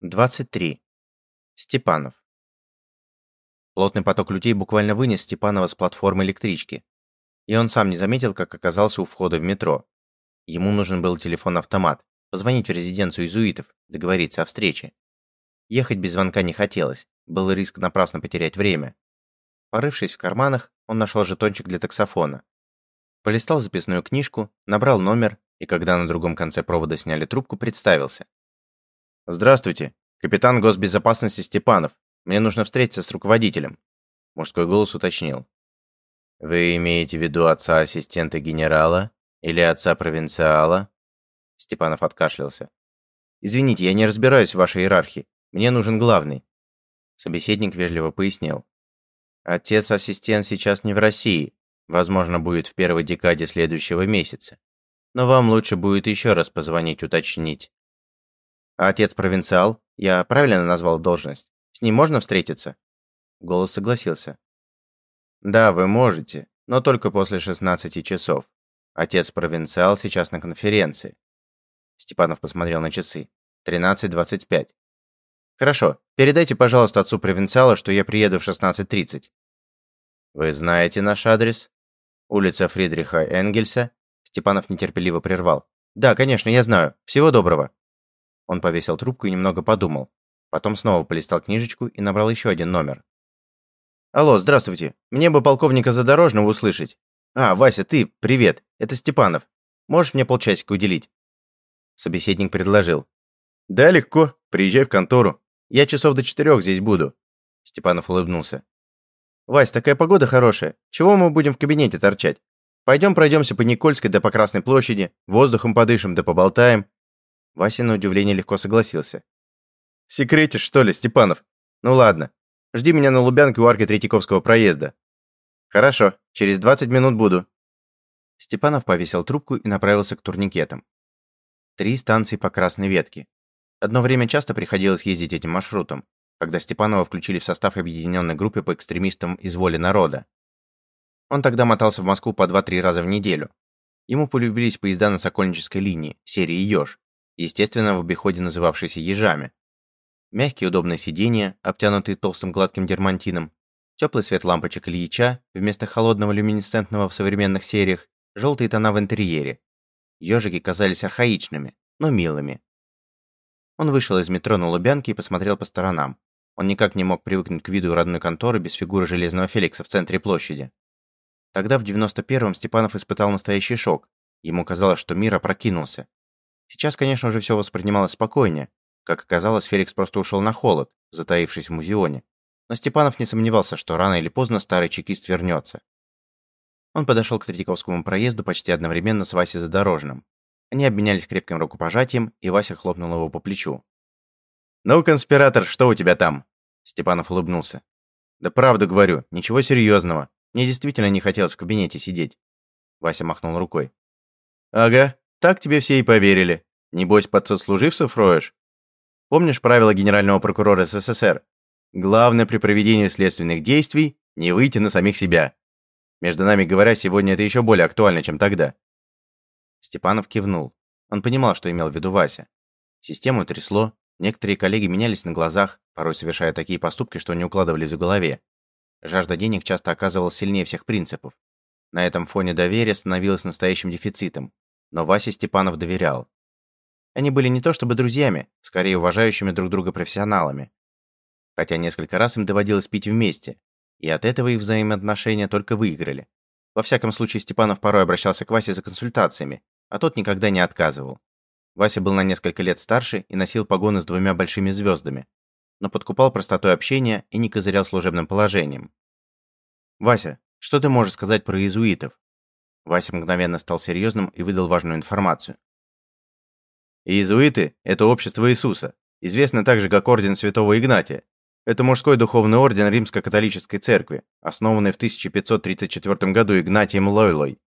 23. Степанов. Плотный поток людей буквально вынес Степанова с платформы электрички. И он сам не заметил, как оказался у входа в метро. Ему нужен был телефон-автомат, позвонить в резиденцию изуитов, договориться о встрече. Ехать без звонка не хотелось, был риск напрасно потерять время. Порывшись в карманах, он нашел жетончик для таксофона. Полистал записную книжку, набрал номер, и когда на другом конце провода сняли трубку, представился. «Здравствуйте, капитан госбезопасности Степанов. Мне нужно встретиться с руководителем». Мужской голос уточнил. «Вы имеете в виду отца-ассистента генерала или отца-провинциала?» Степанов откашлялся. «Извините, я не разбираюсь в вашей иерархии. Мне нужен главный». Собеседник вежливо пояснил. «Отец-ассистент сейчас не в России. Возможно, будет в первой декаде следующего месяца. Но вам лучше будет еще раз позвонить уточнить, а отец-провинциал? Я правильно назвал должность? С ним можно встретиться?» Голос согласился. «Да, вы можете, но только после 16 часов. Отец-провинциал сейчас на конференции». Степанов посмотрел на часы. 13.25. «Хорошо, передайте, пожалуйста, отцу-провинциала, что я приеду в 16.30». «Вы знаете наш адрес?» «Улица Фридриха Энгельса?» Степанов нетерпеливо прервал. «Да, конечно, я знаю. Всего доброго». Он повесил трубку и немного подумал. Потом снова полистал книжечку и набрал еще один номер. «Алло, здравствуйте. Мне бы полковника Задорожного услышать. А, Вася, ты, привет. Это Степанов. Можешь мне полчасика уделить?» Собеседник предложил. «Да, легко. Приезжай в контору. Я часов до четырех здесь буду». Степанов улыбнулся. «Вась, такая погода хорошая. Чего мы будем в кабинете торчать? Пойдем пройдемся по Никольской да по Красной площади, воздухом подышим да поболтаем. Вася на удивление легко согласился. «Секретишь, что ли, Степанов? Ну ладно. Жди меня на Лубянке у арки Третьяковского проезда». «Хорошо, через 20 минут буду». Степанов повесил трубку и направился к турникетам. Три станции по Красной Ветке. Одно время часто приходилось ездить этим маршрутом, когда Степанова включили в состав объединенной группы по экстремистам из воли народа. Он тогда мотался в Москву по 2-3 раза в неделю. Ему полюбились поезда на Сокольнической линии, серии «Ёж», естественно, в обиходе называвшиеся ежами. Мягкие удобные сиденья, обтянутые толстым гладким дермантином, теплый свет лампочек Ильича вместо холодного люминесцентного в современных сериях, желтые тона в интерьере. Ежики казались архаичными, но милыми. Он вышел из метро на Лубянке и посмотрел по сторонам. Он никак не мог привыкнуть к виду родной конторы без фигуры Железного Феликса в центре площади. Тогда, в 91-м, Степанов испытал настоящий шок. Ему казалось, что мир опрокинулся. Сейчас, конечно, уже все воспринималось спокойнее. Как оказалось, Феликс просто ушел на холод, затаившись в музеоне. Но Степанов не сомневался, что рано или поздно старый чекист вернется. Он подошел к Третьяковскому проезду почти одновременно с Васей Задорожным. Они обменялись крепким рукопожатием, и Вася хлопнул его по плечу. «Ну, конспиратор, что у тебя там?» Степанов улыбнулся. «Да правду говорю, ничего серьезного. Мне действительно не хотелось в кабинете сидеть». Вася махнул рукой. «Ага, так тебе все и поверили. Небось, под сослуживцев роешь? Помнишь правила генерального прокурора СССР? Главное при проведении следственных действий – не выйти на самих себя. Между нами говоря, сегодня это еще более актуально, чем тогда. Степанов кивнул. Он понимал, что имел в виду Вася. Систему трясло, некоторые коллеги менялись на глазах, порой совершая такие поступки, что не укладывались в голове. Жажда денег часто оказывалась сильнее всех принципов. На этом фоне доверие становилось настоящим дефицитом но Васе Степанов доверял. Они были не то чтобы друзьями, скорее уважающими друг друга профессионалами. Хотя несколько раз им доводилось пить вместе, и от этого их взаимоотношения только выиграли. Во всяком случае, Степанов порой обращался к Васе за консультациями, а тот никогда не отказывал. Вася был на несколько лет старше и носил погоны с двумя большими звездами, но подкупал простотой общения и не козырял служебным положением. «Вася, что ты можешь сказать про иезуитов?» Вася мгновенно стал серьезным и выдал важную информацию. Иезуиты – это общество Иисуса, известно также как Орден Святого Игнатия. Это мужской духовный орден Римско-католической церкви, основанный в 1534 году Игнатием Лойлой.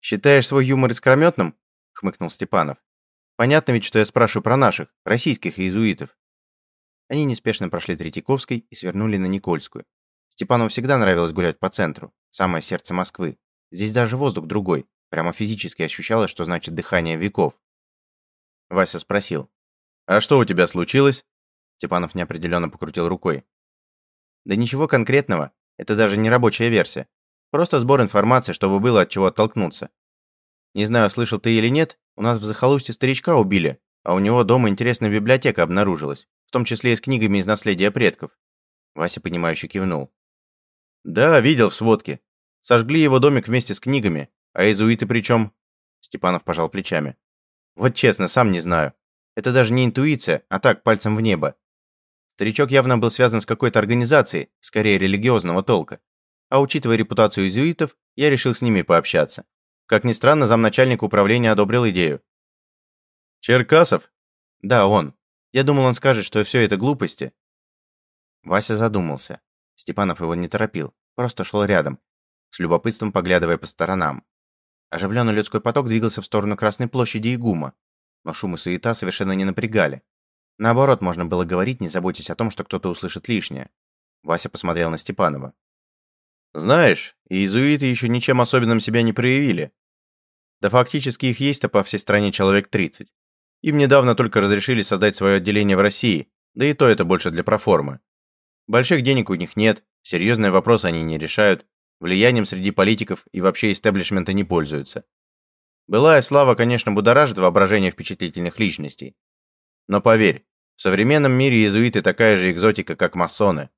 «Считаешь свой юмор искрометным?» – хмыкнул Степанов. «Понятно ведь, что я спрашиваю про наших, российских иезуитов». Они неспешно прошли Третьяковской и свернули на Никольскую. Степанову всегда нравилось гулять по центру, самое сердце Москвы. Здесь даже воздух другой. Прямо физически ощущалось, что значит дыхание веков. Вася спросил. «А что у тебя случилось?» Степанов неопределенно покрутил рукой. «Да ничего конкретного. Это даже не рабочая версия. Просто сбор информации, чтобы было от чего оттолкнуться. Не знаю, слышал ты или нет, у нас в захолустье старичка убили, а у него дома интересная библиотека обнаружилась, в том числе и с книгами из наследия предков». Вася, понимающе кивнул. «Да, видел в сводке. Сожгли его домик вместе с книгами. А иезуиты при чем?» Степанов пожал плечами. «Вот честно, сам не знаю. Это даже не интуиция, а так, пальцем в небо. Старичок явно был связан с какой-то организацией, скорее религиозного толка. А учитывая репутацию иезуитов, я решил с ними пообщаться. Как ни странно, замначальник управления одобрил идею. «Черкасов?» «Да, он. Я думал, он скажет, что все это глупости». Вася задумался. Степанов его не торопил, просто шел рядом, с любопытством поглядывая по сторонам. Оживленный людской поток двигался в сторону Красной площади и ГУМа, но шум и суета совершенно не напрягали. Наоборот, можно было говорить, не заботясь о том, что кто-то услышит лишнее. Вася посмотрел на Степанова. «Знаешь, иезуиты еще ничем особенным себя не проявили. Да фактически их есть-то по всей стране человек 30. Им недавно только разрешили создать свое отделение в России, да и то это больше для проформы. Больших денег у них нет, серьезные вопросы они не решают, влиянием среди политиков и вообще истеблишмента не пользуются. Былая слава, конечно, будоражит воображение впечатлительных личностей. Но поверь, в современном мире иезуиты такая же экзотика, как масоны.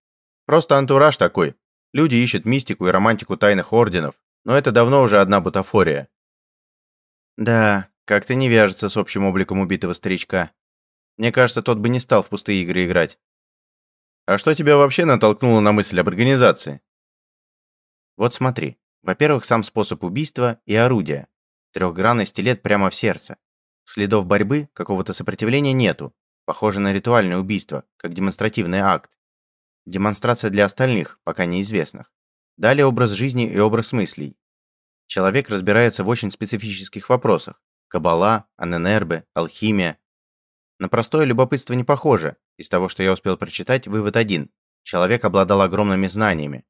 Просто антураж такой. Люди ищут мистику и романтику тайных орденов, но это давно уже одна бутафория. Да, как-то не вяжется с общим обликом убитого старичка. Мне кажется, тот бы не стал в пустые игры играть. А что тебя вообще натолкнуло на мысль об организации? Вот смотри. Во-первых, сам способ убийства и орудие. Трехгранный стилет прямо в сердце. Следов борьбы, какого-то сопротивления нету. Похоже на ритуальное убийство, как демонстративный акт. Демонстрация для остальных, пока неизвестных. Далее образ жизни и образ мыслей. Человек разбирается в очень специфических вопросах. Кабала, аненербе, алхимия. На простое любопытство не похоже. Из того, что я успел прочитать, вывод один. Человек обладал огромными знаниями,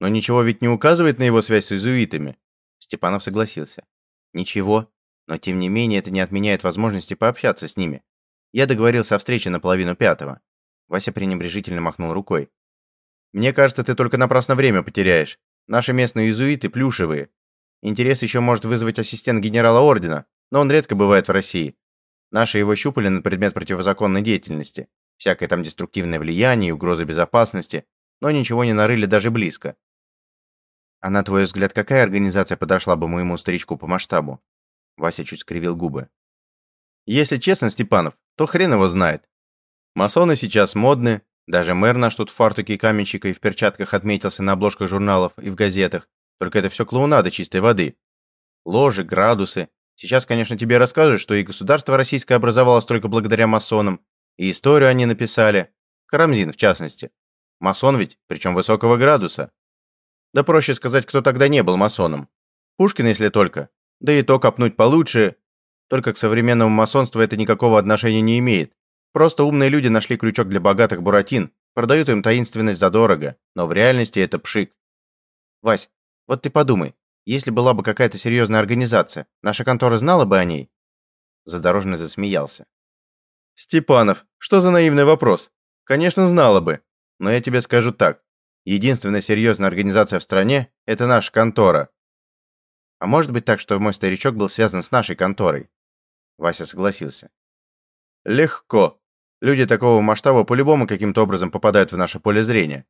но ничего ведь не указывает на его связь с иезуитами. Степанов согласился. Ничего, но тем не менее это не отменяет возможности пообщаться с ними. Я договорился о встрече на половину пятого. Вася пренебрежительно махнул рукой. Мне кажется, ты только напрасно время потеряешь. Наши местные иезуиты плюшевые. Интерес еще может вызвать ассистент генерала ордена, но он редко бывает в России. Наши его щупали на предмет противозаконной деятельности. Всякое там деструктивное влияние и угрозы безопасности, но ничего не нарыли даже близко. А на твой взгляд, какая организация подошла бы моему старичку по масштабу? Вася чуть скривил губы. Если честно, Степанов, то хрен его знает. Масоны сейчас модны, даже мэр наш тут в фартуке каменщика и в перчатках отметился на обложках журналов и в газетах. Только это все клоунада чистой воды. Ложи, градусы. Сейчас, конечно, тебе расскажут, что и государство российское образовалось только благодаря масонам, и историю они написали. Карамзин, в частности. Масон ведь, причем высокого градуса. Да проще сказать, кто тогда не был масоном. Пушкин, если только. Да и то копнуть получше. Только к современному масонству это никакого отношения не имеет. Просто умные люди нашли крючок для богатых буратин, продают им таинственность задорого, но в реальности это пшик. Вась, вот ты подумай, если была бы какая-то серьезная организация, наша контора знала бы о ней? Задорожный засмеялся. Степанов, что за наивный вопрос? Конечно, знала бы. Но я тебе скажу так. Единственная серьезная организация в стране – это наша контора. А может быть так, что мой старичок был связан с нашей конторой? Вася согласился. Легко. Люди такого масштаба по-любому каким-то образом попадают в наше поле зрения.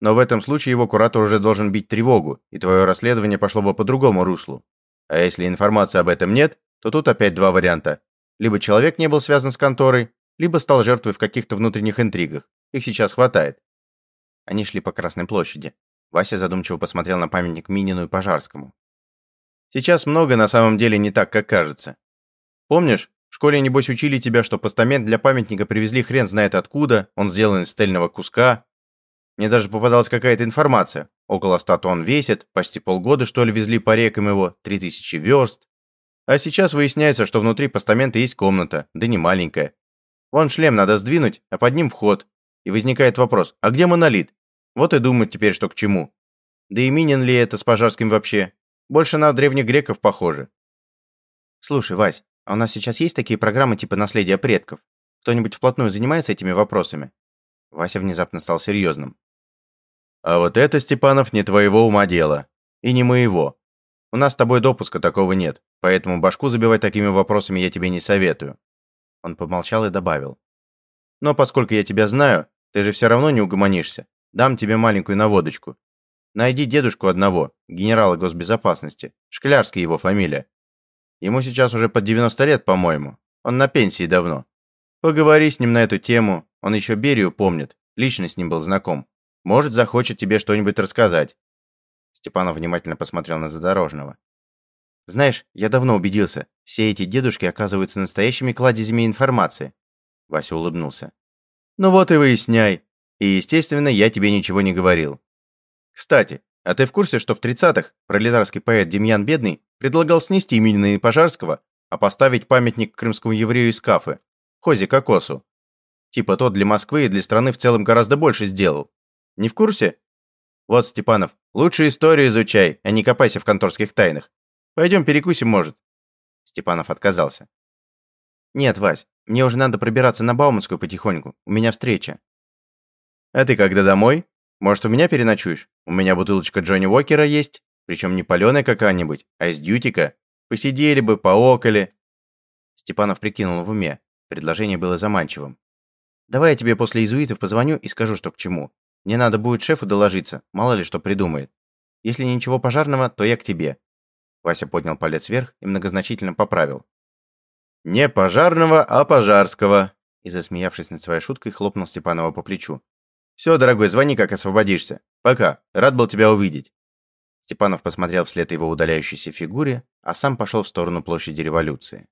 Но в этом случае его куратор уже должен бить тревогу, и твое расследование пошло бы по другому руслу. А если информации об этом нет, то тут опять два варианта. Либо человек не был связан с конторой, либо стал жертвой в каких-то внутренних интригах. Их сейчас хватает. Они шли по Красной площади. Вася задумчиво посмотрел на памятник Минину и Пожарскому. Сейчас много на самом деле не так, как кажется. Помнишь, в школе небось учили тебя, что постамент для памятника привезли хрен знает откуда, он сделан из стельного куска. Мне даже попадалась какая-то информация. Около ста тонн весит, почти полгода что ли везли по рекам его, три тысячи верст. А сейчас выясняется, что внутри постамента есть комната, да не маленькая. Вон шлем надо сдвинуть, а под ним вход, и возникает вопрос, а где монолит? Вот и думать теперь, что к чему. Да и Минин ли это с Пожарским вообще? Больше на древних греков похоже. Слушай, Вась, а у нас сейчас есть такие программы типа «Наследие предков»? Кто-нибудь вплотную занимается этими вопросами?» Вася внезапно стал серьезным. «А вот это, Степанов, не твоего ума дело. И не моего. У нас с тобой допуска такого нет, поэтому башку забивать такими вопросами я тебе не советую». Он помолчал и добавил. «Но поскольку я тебя знаю, ты же все равно не угомонишься. Дам тебе маленькую наводочку. Найди дедушку одного, генерала госбезопасности. Шклярский его фамилия. Ему сейчас уже под 90 лет, по-моему. Он на пенсии давно. Поговори с ним на эту тему. Он еще Берию помнит. Лично с ним был знаком. Может, захочет тебе что-нибудь рассказать. Степанов внимательно посмотрел на Задорожного. Знаешь, я давно убедился, все эти дедушки оказываются настоящими кладезями информации. Вася улыбнулся. Ну вот и выясняй. И, естественно, я тебе ничего не говорил. Кстати, а ты в курсе, что в 30-х пролетарский поэт Демьян Бедный предлагал снести именно Пожарского, а поставить памятник крымскому еврею из Кафы, Хозе Кокосу? Типа тот для Москвы и для страны в целом гораздо больше сделал. Не в курсе? Вот, Степанов, лучше историю изучай, а не копайся в конторских тайнах. Пойдем перекусим, может. Степанов отказался. Нет, Вась, мне уже надо пробираться на Бауманскую потихоньку. У меня встреча. А ты когда домой? Может, у меня переночуешь? У меня бутылочка Джонни Уокера есть, причем не паленая какая-нибудь, а из дьютика. Посидели бы, поокали. Степанов прикинул в уме. Предложение было заманчивым. Давай я тебе после иезуитов позвоню и скажу, что к чему. Мне надо будет шефу доложиться, мало ли что придумает. Если ничего пожарного, то я к тебе. Вася поднял палец вверх и многозначительно поправил. Не пожарного, а пожарского. И засмеявшись над своей шуткой, хлопнул Степанова по плечу. Все, дорогой, звони, как освободишься. Пока. Рад был тебя увидеть. Степанов посмотрел вслед его удаляющейся фигуре, а сам пошел в сторону площади революции.